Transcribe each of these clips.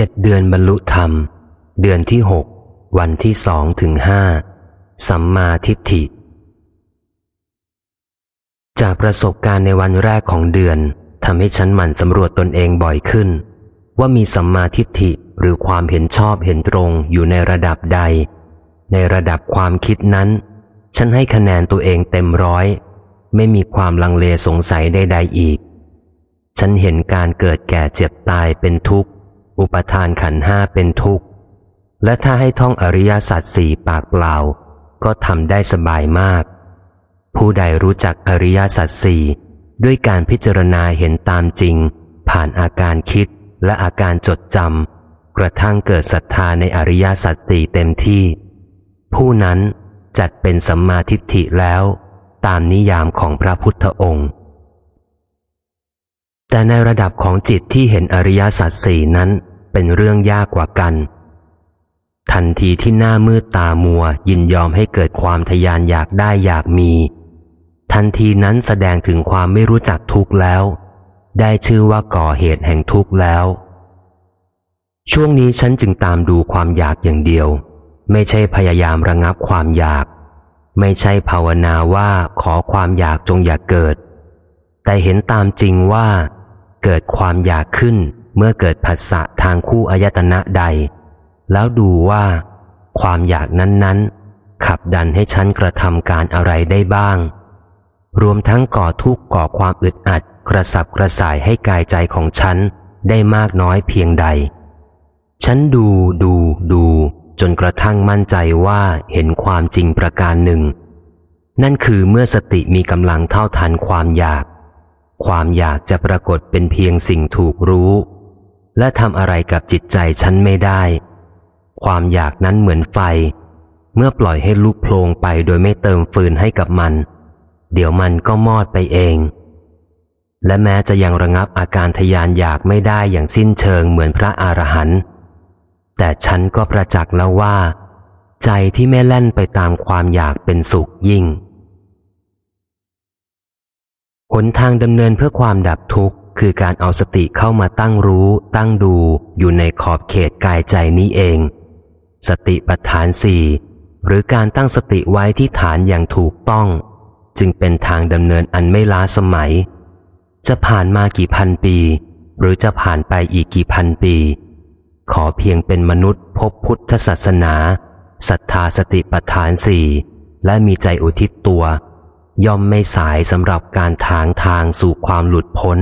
เจ็ดเดือนบรรลุธรรม เดือนที่หกวันที่สองถึงห้าสัมมาทิฏฐิ จากประสบการณ์ในวันแรกของเดือนทำให้ฉันหมั่นสำรวจตนเองบ่อยขึ้น ว่ามีสัมมาทิฏฐิหรือความเห็นชอบเห็นตรงอยู่ในระดับใด ในระดับความคิดนั้น ฉันให้คะแนนตัวเองเต็มร้อย ไม่มีความลังเลสงสัยใดๆอีก ฉันเห็นการเกิดแก่เจ็บตายเป็นทุกข์ อุปทานขันห้าเป็นทุกข์ และถ้าให้ท่องอริยสัจสี่ปากเปล่า ก็ทำได้สบายมาก ผู้ใดรู้จักอริยสัจสี่ด้วยการพิจารณาเห็นตามจริง ผ่านอาการคิดและอาการจดจำกระทั่งเกิดศรัทธาในอริยสัจสี่เต็มที่ ผู้นั้นจัดเป็นสัมมาทิฏฐิแล้ว ตามนิยามของพระพุทธองค์ แต่ในระดับของจิตที่เห็นอริยสัจสี่นั้น เป็นเรื่องยากกว่ากัน ทันทีที่หน้ามืดตามัวยินยอมให้เกิดความทยานอยากได้อยากมี ทันทีนั้นแสดงถึงความไม่รู้จักทุกข์แล้ว ได้ชื่อว่าก่อเหตุแห่งทุกข์แล้ว ช่วงนี้ฉันจึงตามดูความอยากอย่างเดียว ไม่ใช่พยายามระงับความอยาก ไม่ใช่ภาวนาว่าขอความอยากจงอย่ากเกิด แต่เห็นตามจริงว่าเกิดความอยากขึ้น เมื่อเกิดผัสสะทางคู่อายตนะใด แล้วดูว่า ความอยากนั้นๆ ขับดันให้ฉันกระทำการอะไรได้บ้าง รวมทั้งก่อทุกข์ก่อความอึดอัด กระสับกระส่ายให้กายใจของฉันได้มากน้อยเพียงใด ฉันดูดูดู จนกระทั่งมั่นใจว่าเห็นความจริงประการหนึ่ง นั่นคือเมื่อสติมีกำลังเท่าทันความอยาก ความอยากจะปรากฏเป็นเพียงสิ่งถูกรู้ และทำอะไรกับจิตใจฉันไม่ได้ ความอยากนั้นเหมือนไฟ เมื่อปล่อยให้ลุกโพลงไปโดยไม่เติมฟืนให้กับมัน เดี๋ยวมันก็มอดไปเอง และแม้จะยังระงับอาการทยานอยากไม่ได้อย่างสิ้นเชิงเหมือนพระอรหันต์แต่ฉันก็ประจักษ์แล้วว่า ใจที่ไม่แล่นไปตามความอยากเป็นสุขยิ่งหนทางดำเนินเพื่อความดับทุกข์ คือการเอาสติเข้ามาตั้งรู้ ตั้งดูอยู่ในขอบเขตกายใจนี้เอง สติปัฏฐานสี่หรือการตั้งสติไว้ที่ฐานอย่างถูกต้อง จึงเป็นทางดำเนินอันไม่ล้าสมัย จะผ่านมากี่พันปี หรือจะผ่านไปอีกกี่พันปี ขอเพียงเป็นมนุษย์พบพุทธศาสนาศรัทธาสติปัฏฐานสี่และมีใจอุทิศตัว ย่อมไม่สายสำหรับการทางทางสู่ความหลุดพ้น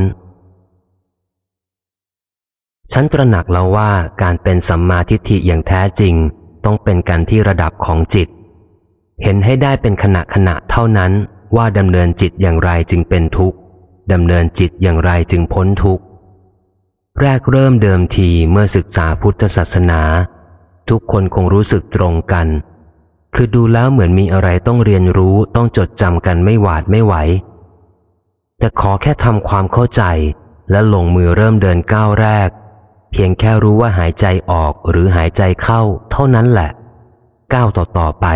ฉันตระหนักแล้วว่าการเป็นสัมมาทิฏฐิอย่างแท้จริง ต้องเป็นกันที่ระดับของจิต เห็นให้ได้เป็นขณะขณะเท่านั้นว่าดำเนินจิตอย่างไรจึงเป็นทุกข์ดำเนินจิตอย่างไรจึงพ้นทุกข์แรกเริ่มเดิมทีเมื่อศึกษาพุทธศาสนา ทุกคนคงรู้สึกตรงกัน คือดูแล้วเหมือนมีอะไรต้องเรียนรู้ต้องจดจำกันไม่หวาดไม่ไหว แต่ขอแค่ทำความเข้าใจและลงมือเริ่มเดินก้าวแรก เพียงแค่รู้ว่าหายใจออกหรือหายใจเข้า เท่านั้นแหละ ก้าวต่อๆไป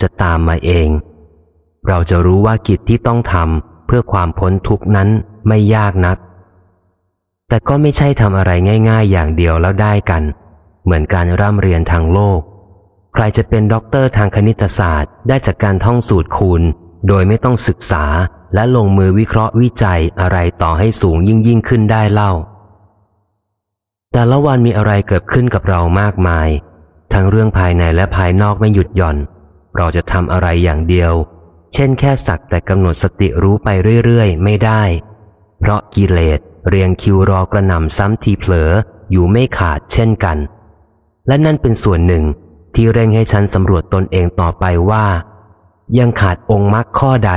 จะตามมาเอง เราจะรู้ว่ากิจที่ต้องทำเพื่อความพ้นทุกข์นั้นไม่ยากนัก แต่ก็ไม่ใช่ทำอะไรง่าย ๆ อย่างเดียวแล้วได้กัน เหมือนการร่ำเรียนทางโลก ใครจะเป็นด็อกเตอร์ทางคณิตศาสตร์ ได้จากการท่องสูตรคูณ โดยไม่ต้องศึกษาและลงมือวิเคราะห์วิจัยอะไรต่อให้สูงยิ่งยิ่งขึ้นได้เล่า แต่ละวันมีอะไรเกิดขึ้นกับเรามากมาย ทั้งเรื่องภายในและภายนอกไม่หยุดหย่อน เราจะทำอะไรอย่างเดียว เช่นแค่สักแต่กำหนดสติรู้ไปเรื่อยๆ ไม่ได้ เพราะกิเลสเรียงคิวรอกระหน่ำซ้ำทีเผลออยู่ไม่ขาดเช่นกัน และนั่นเป็นส่วนหนึ่งที่เร่งให้ฉันสำรวจตนเองต่อไปว่า ยังขาดองค์มรรคข้อใด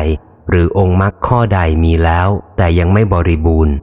หรือองค์มรรคข้อใดมีแล้ว แต่ยังไม่บริบูรณ์